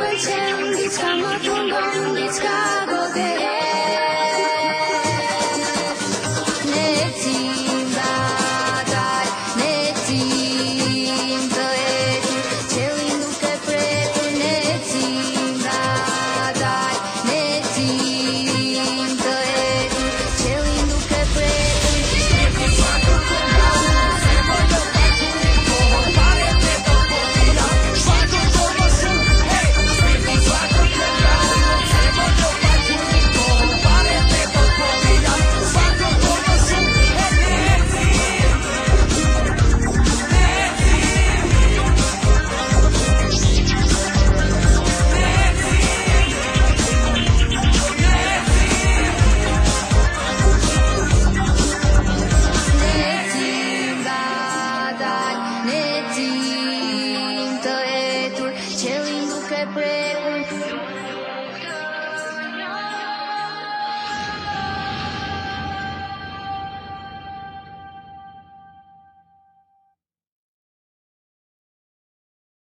Diçka më pëlqen, diçka më tunon, diçka break.